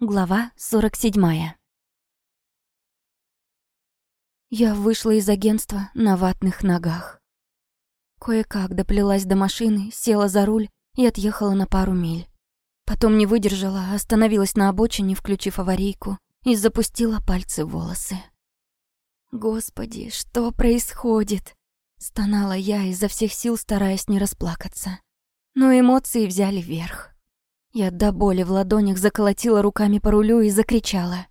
Глава 47. Я вышла из агентства на ватных ногах. Кое-как доплелась до машины, села за руль и отъехала на пару миль. Потом не выдержала, остановилась на обочине, включив аварийку, и запустила пальцы в волосы. «Господи, что происходит?» Стонала я, изо всех сил стараясь не расплакаться. Но эмоции взяли верх. Я до боли в ладонях заколотила руками по рулю и закричала.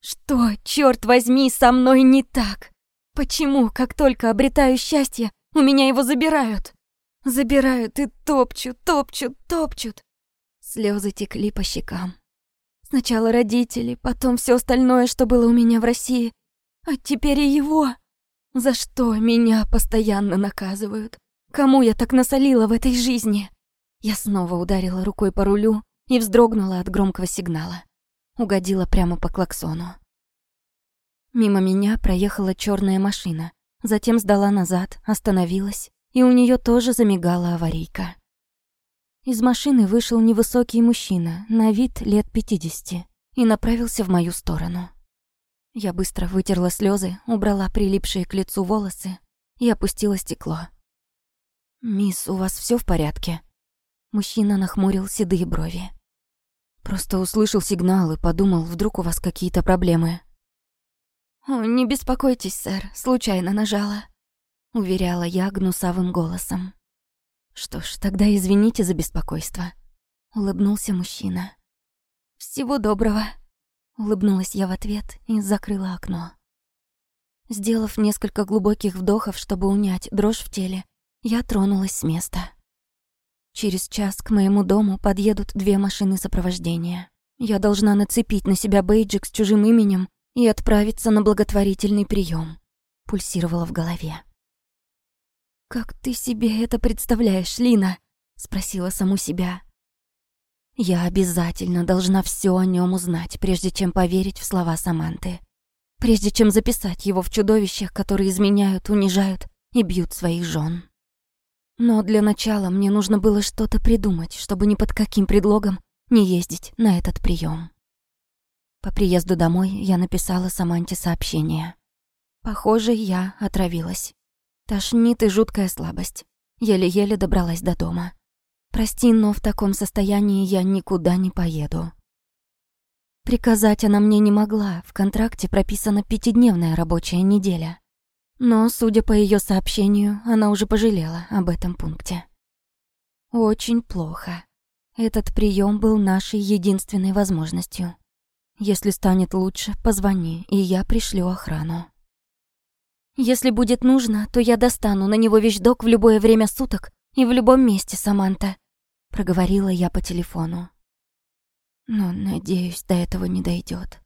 «Что, черт возьми, со мной не так? Почему, как только обретаю счастье, у меня его забирают? Забирают и топчут, топчут, топчут». Слезы текли по щекам. Сначала родители, потом все остальное, что было у меня в России, а теперь и его. За что меня постоянно наказывают? Кому я так насолила в этой жизни? Я снова ударила рукой по рулю и вздрогнула от громкого сигнала. Угодила прямо по клаксону. Мимо меня проехала черная машина, затем сдала назад, остановилась, и у нее тоже замигала аварийка. Из машины вышел невысокий мужчина, на вид лет пятидесяти, и направился в мою сторону. Я быстро вытерла слезы, убрала прилипшие к лицу волосы и опустила стекло. «Мисс, у вас все в порядке?» Мужчина нахмурил седые брови. Просто услышал сигнал и подумал, вдруг у вас какие-то проблемы. «О, не беспокойтесь, сэр, случайно нажала», — уверяла я гнусавым голосом. «Что ж, тогда извините за беспокойство», — улыбнулся мужчина. «Всего доброго», — улыбнулась я в ответ и закрыла окно. Сделав несколько глубоких вдохов, чтобы унять дрожь в теле, я тронулась с места. Через час к моему дому подъедут две машины сопровождения. Я должна нацепить на себя бейджик с чужим именем и отправиться на благотворительный прием. Пульсировала в голове. «Как ты себе это представляешь, Лина?» — спросила саму себя. Я обязательно должна все о нем узнать, прежде чем поверить в слова Саманты. Прежде чем записать его в чудовищах, которые изменяют, унижают и бьют своих жен. Но для начала мне нужно было что-то придумать, чтобы ни под каким предлогом не ездить на этот прием. По приезду домой я написала Саманте сообщение. Похоже, я отравилась. Тошнит и жуткая слабость. Еле-еле добралась до дома. Прости, но в таком состоянии я никуда не поеду. Приказать она мне не могла, в контракте прописана пятидневная рабочая неделя. Но, судя по ее сообщению, она уже пожалела об этом пункте. Очень плохо. Этот прием был нашей единственной возможностью. Если станет лучше, позвони, и я пришлю охрану. Если будет нужно, то я достану на него вещдок в любое время суток и в любом месте, Саманта, проговорила я по телефону. Но, надеюсь, до этого не дойдет.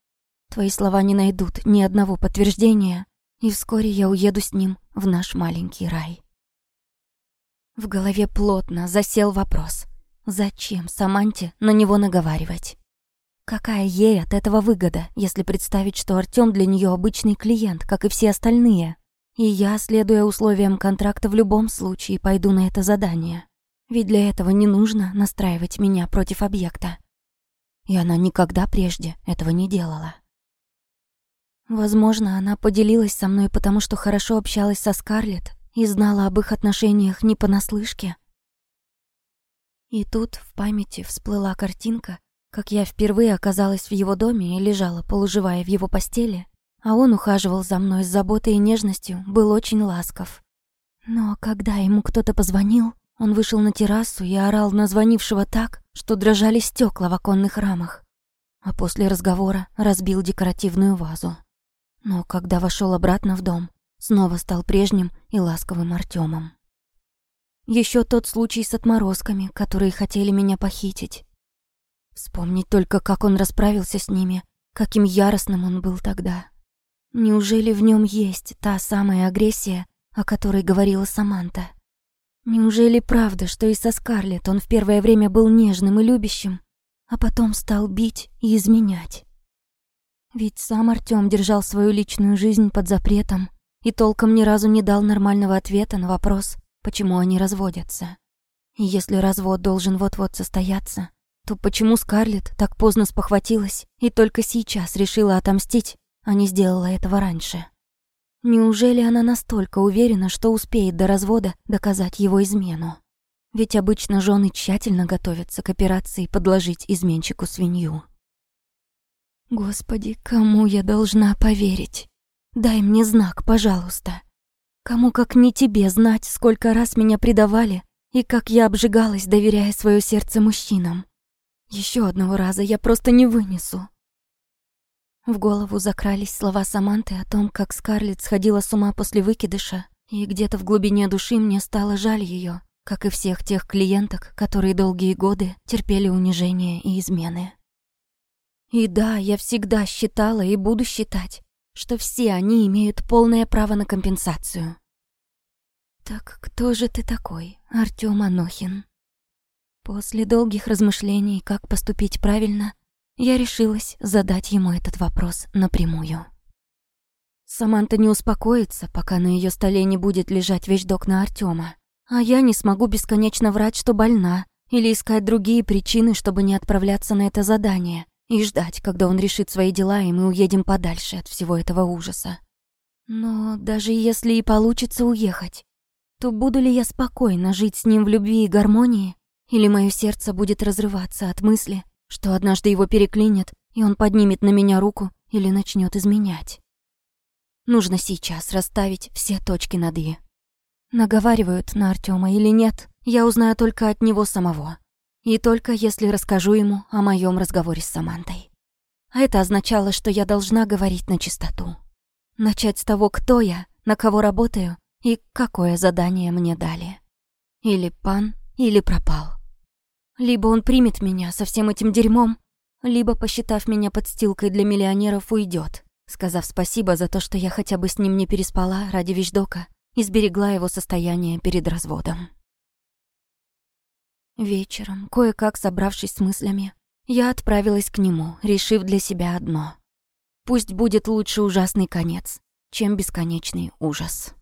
Твои слова не найдут ни одного подтверждения, и вскоре я уеду с ним в наш маленький рай. В голове плотно засел вопрос. Зачем Саманте на него наговаривать? Какая ей от этого выгода, если представить, что Артём для неё обычный клиент, как и все остальные? И я, следуя условиям контракта, в любом случае пойду на это задание. Ведь для этого не нужно настраивать меня против объекта. И она никогда прежде этого не делала. Возможно, она поделилась со мной, потому что хорошо общалась со Скарлетт и знала об их отношениях не понаслышке. И тут в памяти всплыла картинка, как я впервые оказалась в его доме и лежала, полуживая в его постели, а он ухаживал за мной с заботой и нежностью, был очень ласков. Но когда ему кто-то позвонил, он вышел на террасу и орал на звонившего так, что дрожали стекла в оконных рамах, а после разговора разбил декоративную вазу. Но когда вошел обратно в дом, снова стал прежним и ласковым Артемом. Еще тот случай с отморозками, которые хотели меня похитить. Вспомнить только, как он расправился с ними, каким яростным он был тогда. Неужели в нем есть та самая агрессия, о которой говорила Саманта? Неужели правда, что и со Скарлетт он в первое время был нежным и любящим, а потом стал бить и изменять? Ведь сам Артём держал свою личную жизнь под запретом и толком ни разу не дал нормального ответа на вопрос, почему они разводятся. И если развод должен вот-вот состояться, то почему Скарлетт так поздно спохватилась и только сейчас решила отомстить, а не сделала этого раньше? Неужели она настолько уверена, что успеет до развода доказать его измену? Ведь обычно жены тщательно готовятся к операции подложить изменщику свинью. Господи, кому я должна поверить? Дай мне знак, пожалуйста. Кому как не тебе знать, сколько раз меня предавали и как я обжигалась, доверяя свое сердце мужчинам. Еще одного раза я просто не вынесу. В голову закрались слова Саманты о том, как Скарлетт сходила с ума после выкидыша, и где-то в глубине души мне стало жаль ее, как и всех тех клиенток, которые долгие годы терпели унижение и измены. И да, я всегда считала и буду считать, что все они имеют полное право на компенсацию. Так кто же ты такой, Артём Анохин? После долгих размышлений, как поступить правильно, я решилась задать ему этот вопрос напрямую. Саманта не успокоится, пока на ее столе не будет лежать вещдок на Артема, а я не смогу бесконечно врать, что больна, или искать другие причины, чтобы не отправляться на это задание и ждать, когда он решит свои дела, и мы уедем подальше от всего этого ужаса. Но даже если и получится уехать, то буду ли я спокойно жить с ним в любви и гармонии, или мое сердце будет разрываться от мысли, что однажды его переклинит, и он поднимет на меня руку или начнет изменять. Нужно сейчас расставить все точки над «и». Наговаривают на Артема или нет, я узнаю только от него самого. И только если расскажу ему о моем разговоре с Самантой. А это означало, что я должна говорить на чистоту. Начать с того, кто я, на кого работаю и какое задание мне дали. Или пан, или пропал. Либо он примет меня со всем этим дерьмом, либо, посчитав меня подстилкой для миллионеров, уйдет, сказав спасибо за то, что я хотя бы с ним не переспала ради вещдока и сберегла его состояние перед разводом. Вечером, кое-как собравшись с мыслями, я отправилась к нему, решив для себя одно. Пусть будет лучше ужасный конец, чем бесконечный ужас.